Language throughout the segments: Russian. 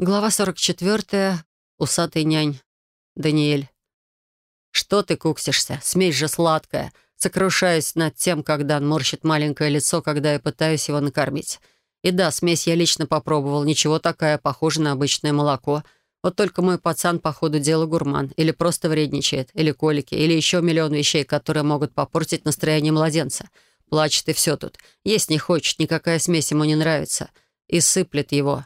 Глава 44. Усатый нянь. Даниэль. «Что ты куксишься? Смесь же сладкая!» Сокрушаюсь над тем, когда он морщит маленькое лицо, когда я пытаюсь его накормить. И да, смесь я лично попробовал. Ничего такая, похожа на обычное молоко. Вот только мой пацан по ходу дела гурман. Или просто вредничает, или колики, или еще миллион вещей, которые могут попортить настроение младенца. Плачет и все тут. Есть не хочет, никакая смесь ему не нравится. И сыплет его.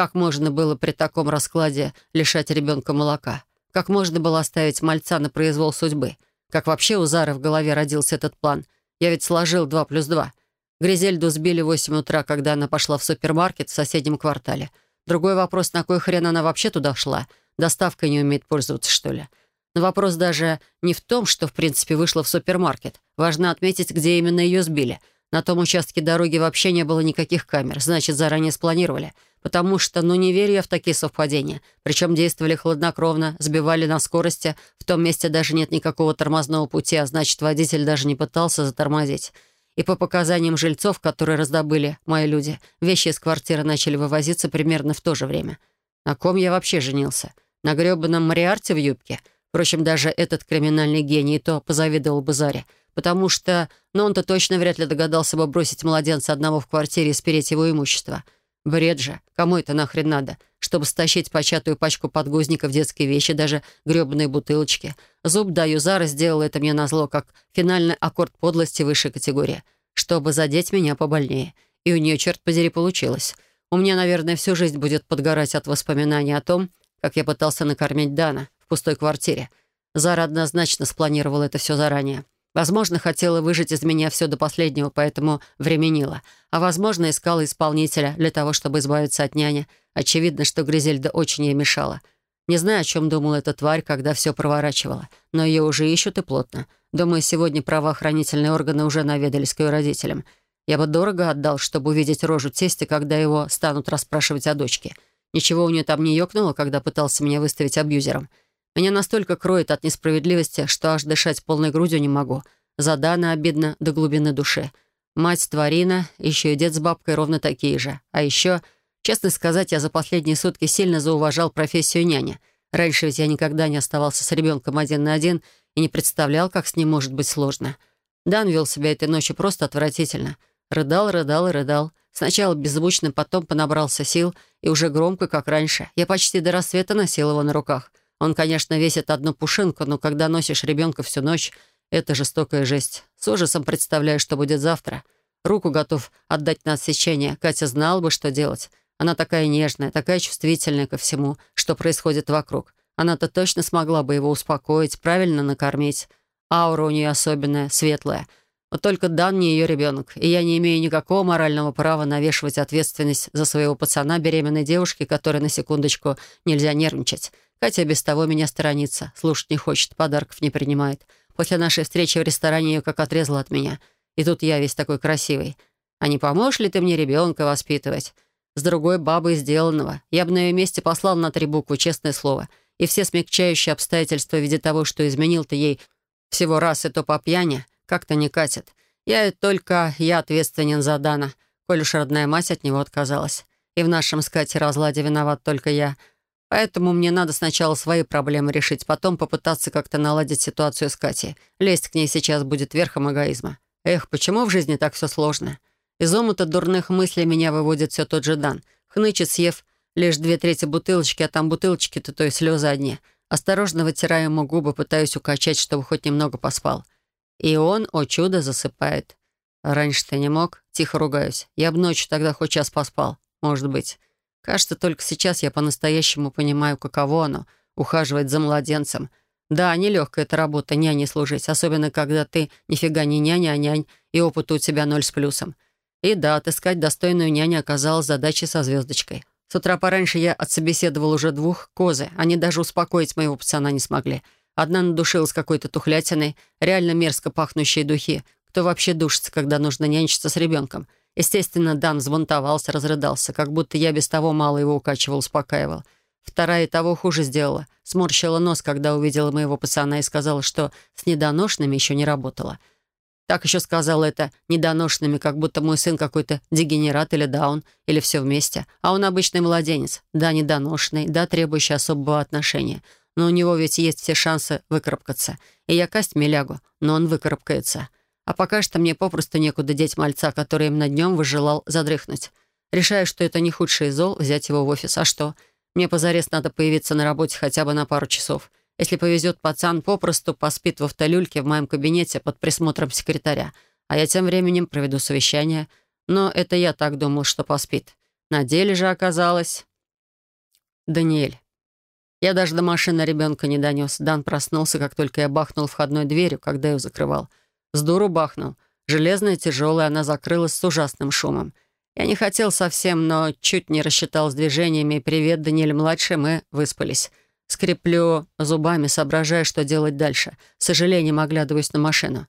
Как можно было при таком раскладе лишать ребенка молока? Как можно было оставить мальца на произвол судьбы? Как вообще у Зары в голове родился этот план? Я ведь сложил два плюс два. Гризельду сбили в 8 утра, когда она пошла в супермаркет в соседнем квартале. Другой вопрос, на кой хрен она вообще туда шла? Доставкой не умеет пользоваться, что ли? Но вопрос даже не в том, что, в принципе, вышла в супермаркет. Важно отметить, где именно ее сбили. На том участке дороги вообще не было никаких камер, значит, заранее спланировали — потому что, ну, не верю я в такие совпадения. Причем действовали хладнокровно, сбивали на скорости. В том месте даже нет никакого тормозного пути, а значит, водитель даже не пытался затормозить. И по показаниям жильцов, которые раздобыли мои люди, вещи из квартиры начали вывозиться примерно в то же время. На ком я вообще женился? На грёбаном Мариарте в юбке? Впрочем, даже этот криминальный гений то позавидовал бы Заре, потому что, ну, он-то точно вряд ли догадался бы бросить младенца одного в квартире и спереть его имущество. Бред же. Кому это нахрен надо? Чтобы стащить початую пачку подгузников, детские вещи, даже грёбаные бутылочки. Зуб даю, Зара сделала это мне назло, как финальный аккорд подлости высшей категории. Чтобы задеть меня побольнее. И у нее, черт подери, получилось. У меня, наверное, всю жизнь будет подгорать от воспоминаний о том, как я пытался накормить Дана в пустой квартире. Зара однозначно спланировала это все заранее. Возможно, хотела выжить из меня все до последнего, поэтому временила. А возможно, искала исполнителя для того, чтобы избавиться от няни. Очевидно, что Гризельда очень ей мешала. Не знаю, о чем думала эта тварь, когда все проворачивала, но ее уже ищут и плотно. Думаю, сегодня правоохранительные органы уже наведались к ее родителям. Я бы дорого отдал, чтобы увидеть рожу тестя, когда его станут расспрашивать о дочке. Ничего у нее там не ёкнуло, когда пытался меня выставить абьюзером. Меня настолько кроет от несправедливости, что аж дышать полной грудью не могу. За Дана обидно до глубины души. Мать Тварина, еще и дед с бабкой ровно такие же. А еще, честно сказать, я за последние сутки сильно зауважал профессию няни. Раньше ведь я никогда не оставался с ребенком один на один и не представлял, как с ним может быть сложно. Дан вел себя этой ночью просто отвратительно. Рыдал, рыдал и рыдал. Сначала беззвучно, потом понабрался сил, и уже громко, как раньше. Я почти до рассвета носил его на руках. Он, конечно, весит одну пушинку, но когда носишь ребенка всю ночь, это жестокая жесть. С ужасом представляю, что будет завтра. Руку готов отдать на отсечение. Катя знала бы, что делать. Она такая нежная, такая чувствительная ко всему, что происходит вокруг. Она-то точно смогла бы его успокоить, правильно накормить. Аура у нее особенная, светлая. Вот только Дан не ее ребенок, и я не имею никакого морального права навешивать ответственность за своего пацана беременной девушки, которой, на секундочку, нельзя нервничать. Катя без того меня сторонится, слушать не хочет, подарков не принимает. После нашей встречи в ресторане ее как отрезала от меня. И тут я весь такой красивый. А не поможешь ли ты мне ребенка воспитывать? С другой бабой сделанного. Я бы на ее месте послал на три буквы, честное слово. И все смягчающие обстоятельства в виде того, что изменил ты ей всего раз и то по пьяни, как-то не катит. Я только я ответственен за Дана, коль уж родная мать от него отказалась. И в нашем с разладе виноват только я — Поэтому мне надо сначала свои проблемы решить, потом попытаться как-то наладить ситуацию с Катей. Лезть к ней сейчас будет верхом эгоизма. Эх, почему в жизни так все сложно? Из омута дурных мыслей меня выводит все тот же Дан. Хнычет, съев лишь две трети бутылочки, а там бутылочки-то то и слезы одни. Осторожно вытираю ему губы, пытаюсь укачать, чтобы хоть немного поспал. И он, о чудо, засыпает. Раньше ты не мог? Тихо ругаюсь. Я бы ночью тогда хоть час поспал. Может быть. Кажется, только сейчас я по-настоящему понимаю, каково оно — ухаживать за младенцем. Да, нелегкая эта работа, няне служить, особенно когда ты нифига не няня, а нянь, и опыт у тебя ноль с плюсом. И да, отыскать достойную няню оказалось задачей со звездочкой. С утра пораньше я отсобеседовал уже двух козы. Они даже успокоить моего пацана не смогли. Одна надушилась какой-то тухлятиной, реально мерзко пахнущие духи. Кто вообще душится, когда нужно нянчиться с ребенком? — Естественно, Дан взбунтовался, разрыдался, как будто я без того мало его укачивал, успокаивал. Вторая того хуже сделала. Сморщила нос, когда увидела моего пацана и сказала, что с недоношенными еще не работала. Так еще сказал это недоношенными, как будто мой сын какой-то дегенерат или даун, или все вместе. А он обычный младенец. Да, недоношенный, да, требующий особого отношения. Но у него ведь есть все шансы выкарабкаться. И я костьми лягу, но он выкарабкается. А пока что мне попросту некуда деть мальца, который им на днем выжелал задрыхнуть. Решаю, что это не худший зол, взять его в офис. А что? Мне позарез надо появиться на работе хотя бы на пару часов. Если повезет, пацан попросту поспит в автолюльке в моем кабинете под присмотром секретаря, а я тем временем проведу совещание. Но это я так думал, что поспит. На деле же оказалось... Даниэль. Я даже до машины ребенка не донес. Дан проснулся, как только я бахнул входной дверью, когда ее закрывал. С дуру бахнул. Железная, тяжелая, она закрылась с ужасным шумом. Я не хотел совсем, но чуть не рассчитал с движениями. «Привет, Даниэль-младший, мы выспались». Скреплю зубами, соображая, что делать дальше. С сожалением оглядываюсь на машину.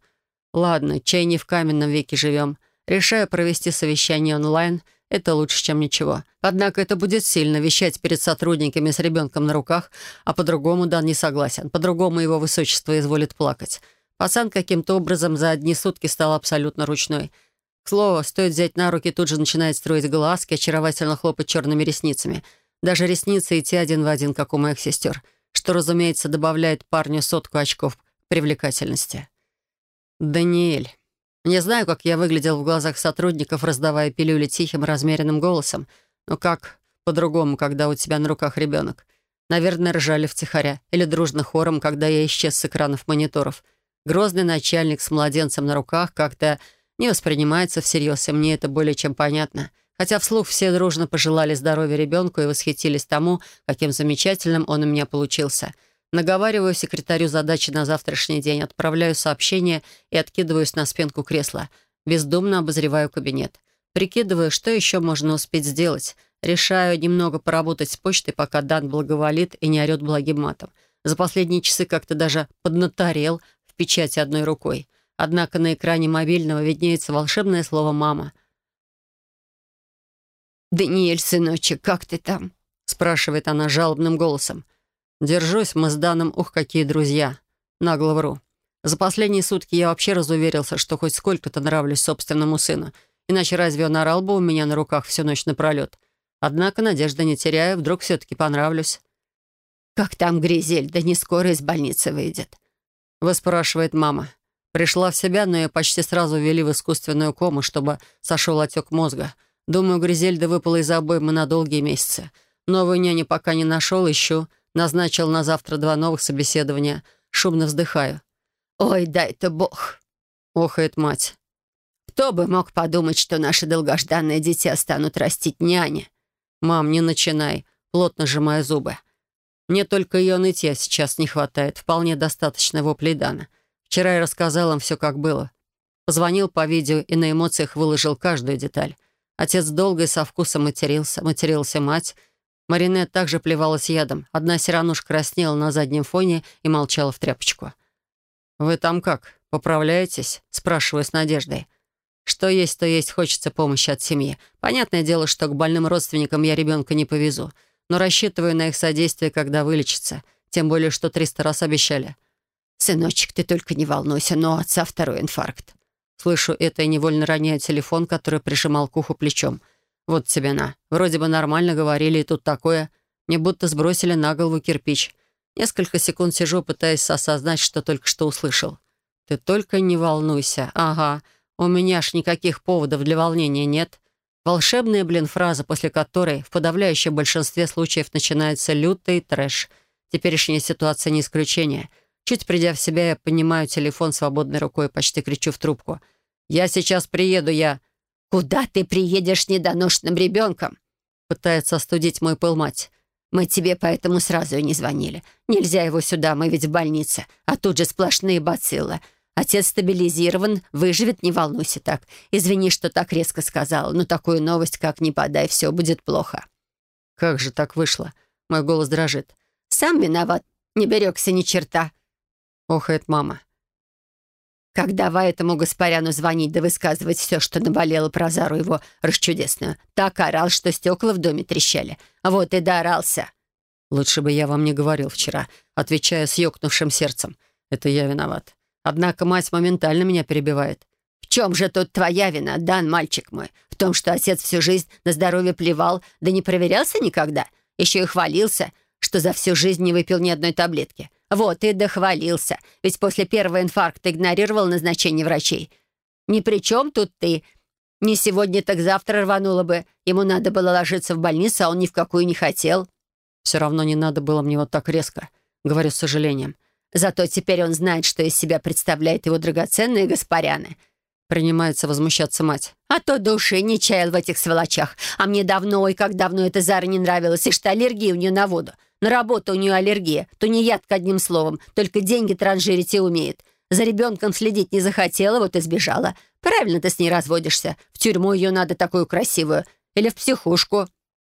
Ладно, чай не в каменном веке живем. Решаю провести совещание онлайн. Это лучше, чем ничего. Однако это будет сильно вещать перед сотрудниками с ребенком на руках, а по-другому Дан не согласен. По-другому его высочество изволит плакать. Пацан каким-то образом за одни сутки стал абсолютно ручной. К слову, стоит взять на руки, тут же начинает строить глазки, очаровательно хлопать черными ресницами — даже ресницы идти один в один, как у моих сестер, что, разумеется, добавляет парню сотку очков привлекательности. Даниэль. Не знаю, как я выглядел в глазах сотрудников, раздавая пилюли тихим, размеренным голосом, но как по-другому, когда у тебя на руках ребенок. Наверное, ржали втихаря или дружно хором, когда я исчез с экранов мониторов. Грозный начальник с младенцем на руках как-то не воспринимается всерьез, и мне это более чем понятно — хотя вслух все дружно пожелали здоровья ребенку и восхитились тому, каким замечательным он у меня получился. Наговариваю секретарю задачи на завтрашний день, отправляю сообщение и откидываюсь на спинку кресла. Бездумно обозреваю кабинет. Прикидываю, что еще можно успеть сделать. Решаю немного поработать с почтой, пока Дан благоволит и не орет благим матом. За последние часы как-то даже поднаторел печати одной рукой. Однако на экране мобильного виднеется волшебное слово «мама». «Даниэль, сыночек, как ты там?» — спрашивает она жалобным голосом. «Держусь, мы с Даном, ух, какие друзья!» Нагло вру. За последние сутки я вообще разуверился, что хоть сколько-то нравлюсь собственному сыну, иначе разве он орал бы у меня на руках всю ночь напролет? Однако надежды не теряю, вдруг все-таки понравлюсь. «Как там Гризель? Да не скоро из больницы выйдет?» — выспрашивает мама. Пришла в себя, но ее почти сразу ввели в искусственную кому, чтобы сошел отек мозга — Думаю, Гризельда выпала из обоймы на долгие месяцы. Новую няню пока не нашел, ищу. Назначил на завтра два новых собеседования. Шумно вздыхаю. «Ой, дай-то бог!» — охает мать. «Кто бы мог подумать, что наши долгожданные дитя станут растить няни?» «Мам, не начинай!» — плотно сжимая зубы. «Мне только ее нытья сейчас не хватает. Вполне достаточно воплей Дана. Вчера я рассказал им все, как было. Позвонил по видео и на эмоциях выложил каждую деталь. Отец долго и со вкусом матерился, матерился мать. Маринет также плевалась ядом. Одна сиранушка краснела на заднем фоне и молчала в тряпочку. «Вы там как? Поправляетесь?» — спрашиваю с надеждой. «Что есть, то есть, хочется помощи от семьи. Понятное дело, что к больным родственникам я ребенка не повезу, но рассчитываю на их содействие, когда вылечится. Тем более, что триста раз обещали». «Сыночек, ты только не волнуйся, но у отца второй инфаркт. Слышу это и невольно роняю телефон, который прижимал к уху плечом. Вот тебе на. Вроде бы нормально говорили, и тут такое. Мне будто сбросили на голову кирпич. Несколько секунд сижу, пытаясь осознать, что только что услышал. «Ты только не волнуйся. Ага. У меня ж никаких поводов для волнения нет». Волшебная, блин, фраза, после которой в подавляющем большинстве случаев начинается лютый трэш. Теперешняя ситуация не исключение — Чуть придя в себя, я поднимаю телефон свободной рукой и почти кричу в трубку. «Я сейчас приеду, я...» «Куда ты приедешь недоношенным ребенком?» Пытается остудить мой пыл мать. «Мы тебе поэтому сразу и не звонили. Нельзя его сюда, мы ведь в больнице. А тут же сплошные бациллы. Отец стабилизирован, выживет, не волнуйся так. Извини, что так резко сказала, но такую новость, как не подай, все будет плохо». «Как же так вышло?» Мой голос дрожит. «Сам виноват. Не берегся ни черта. Охает мама. «Как давай этому Гаспаряну звонить да высказывать все, что наболело про Зару его расчудесную. Так орал, что стекла в доме трещали. Вот и доорался». «Лучше бы я вам не говорил вчера», отвечая с ёкнувшим сердцем. «Это я виноват. Однако мать моментально меня перебивает. чем же тут твоя вина, Дан, мальчик мой? В том, что отец всю жизнь на здоровье плевал, да не проверялся никогда? Еще и хвалился, что за всю жизнь не выпил ни одной таблетки. Вот и дохвалился, ведь после первого инфаркта игнорировал назначение врачей. Ни при чем тут ты. Не сегодня, так завтра рвануло бы. Ему надо было ложиться в больницу, а он ни в какую не хотел. Все равно не надо было мне вот так резко, говорю с сожалением. Зато теперь он знает, что из себя представляет его драгоценные Гаспаряны. Принимается возмущаться мать. А то души не чаял в этих сволочах. А мне давно, и как давно эта Зара не нравилась, и что аллергия у нее на воду. На работу у нее аллергия. То не ядка одним словом, только деньги транжирить и умеет. За ребенком следить не захотела, вот и сбежала. Правильно ты с ней разводишься. В тюрьму ее надо такую красивую. Или в психушку.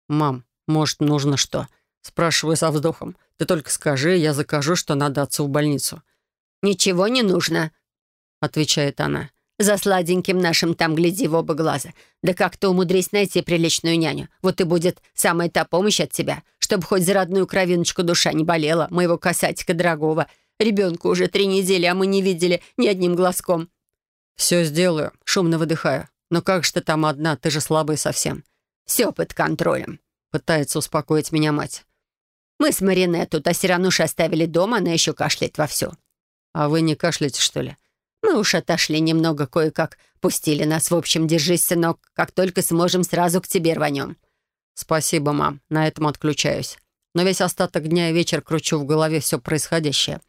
«Мам, может, нужно что?» Спрашиваю со вздохом. «Ты только скажи, я закажу, что надо отцу в больницу». «Ничего не нужно», — отвечает она. «За сладеньким нашим там гляди в оба глаза. Да как-то умудрись найти приличную няню. Вот и будет самая та помощь от тебя, чтобы хоть за родную кровиночку душа не болела, моего касатика дорогого. Ребенку уже три недели, а мы не видели ни одним глазком». «Все сделаю», — шумно выдыхаю. «Но как же ты там одна? Ты же слабый совсем». «Все под контролем», — пытается успокоить меня мать. Мы с Марине тут Асирануш оставили дома, она еще кашляет вовсю». «А вы не кашляете, что ли?» «Мы уж отошли немного кое-как. Пустили нас. В общем, держись, сынок. Как только сможем, сразу к тебе рванем». «Спасибо, мам. На этом отключаюсь. Но весь остаток дня и вечер кручу в голове все происходящее.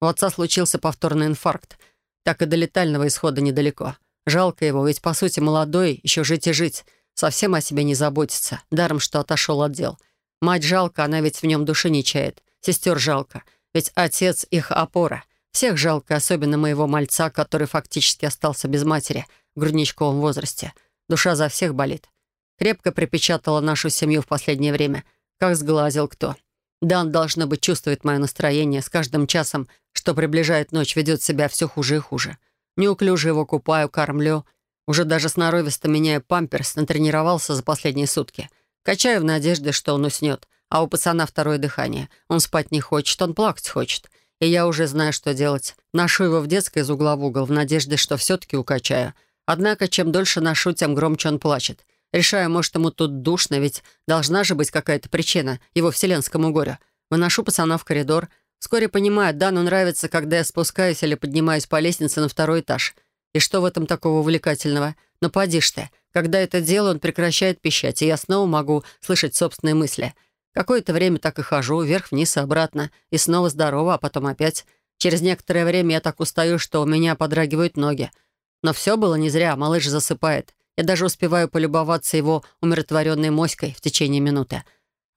У отца случился повторный инфаркт. Так и до летального исхода недалеко. Жалко его, ведь, по сути, молодой, еще жить и жить. Совсем о себе не заботится. Даром, что отошел от дел. Мать жалко, она ведь в нем души не чает. Сестер жалко, ведь отец их опора. Всех жалко, особенно моего мальца, который фактически остался без матери в грудничковом возрасте. Душа за всех болит. Крепко припечатала нашу семью в последнее время. Как сглазил кто. Дан, должно быть, чувствует мое настроение. С каждым часом, что приближает ночь, ведет себя все хуже и хуже. Неуклюже его купаю, кормлю. Уже даже сноровисто меняю памперс, натренировался за последние сутки — Качаю в надежде, что он уснет. А у пацана второе дыхание. Он спать не хочет, он плакать хочет. И я уже знаю, что делать. Ношу его в детской из угла в угол, в надежде, что все-таки укачаю. Однако, чем дольше ношу, тем громче он плачет. Решаю, может, ему тут душно, ведь должна же быть какая-то причина его вселенскому горю. Выношу пацана в коридор. Вскоре понимаю, Дану нравится, когда я спускаюсь или поднимаюсь по лестнице на второй этаж. И что в этом такого увлекательного? Но поди ж ты. Когда это дело, он прекращает пищать, и я снова могу слышать собственные мысли. Какое-то время так и хожу, вверх-вниз и обратно, и снова здорово, а потом опять. Через некоторое время я так устаю, что у меня подрагивают ноги. Но все было не зря, малыш засыпает. Я даже успеваю полюбоваться его умиротворенной моськой в течение минуты.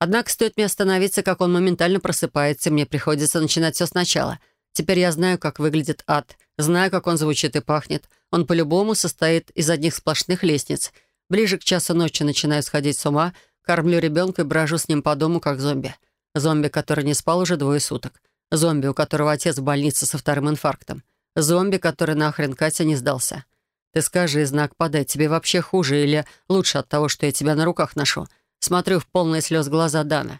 Однако стоит мне остановиться, как он моментально просыпается, и мне приходится начинать все сначала. Теперь я знаю, как выглядит ад, знаю, как он звучит и пахнет, он по-любому состоит из одних сплошных лестниц. Ближе к часу ночи начинаю сходить с ума, кормлю ребенка и брожу с ним по дому, как зомби. Зомби, который не спал уже двое суток. Зомби, у которого отец в больнице со вторым инфарктом. Зомби, который нахрен Катя не сдался. Ты скажи, знак подай, тебе вообще хуже или лучше от того, что я тебя на руках ношу? Смотрю в полные слез глаза Дана.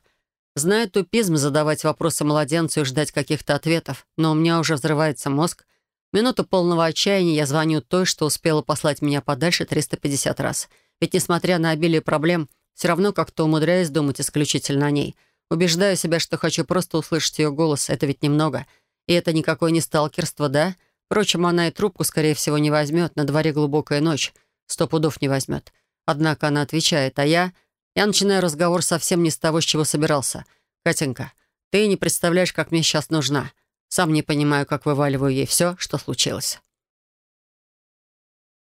Знаю тупизм задавать вопросы младенцу и ждать каких-то ответов, но у меня уже взрывается мозг, Минуту полного отчаяния я звоню той, что успела послать меня подальше 350 раз. Ведь, несмотря на обилие проблем, все равно как-то умудряюсь думать исключительно о ней. Убеждаю себя, что хочу просто услышать ее голос. Это ведь немного. И это никакое не сталкерство, да? Впрочем, она и трубку, скорее всего, не возьмет. На дворе глубокая ночь. Сто пудов не возьмет. Однако она отвечает, а я... Я начинаю разговор совсем не с того, с чего собирался. «Катенька, ты не представляешь, как мне сейчас нужна. Сам не понимаю, как вываливаю ей все, что случилось.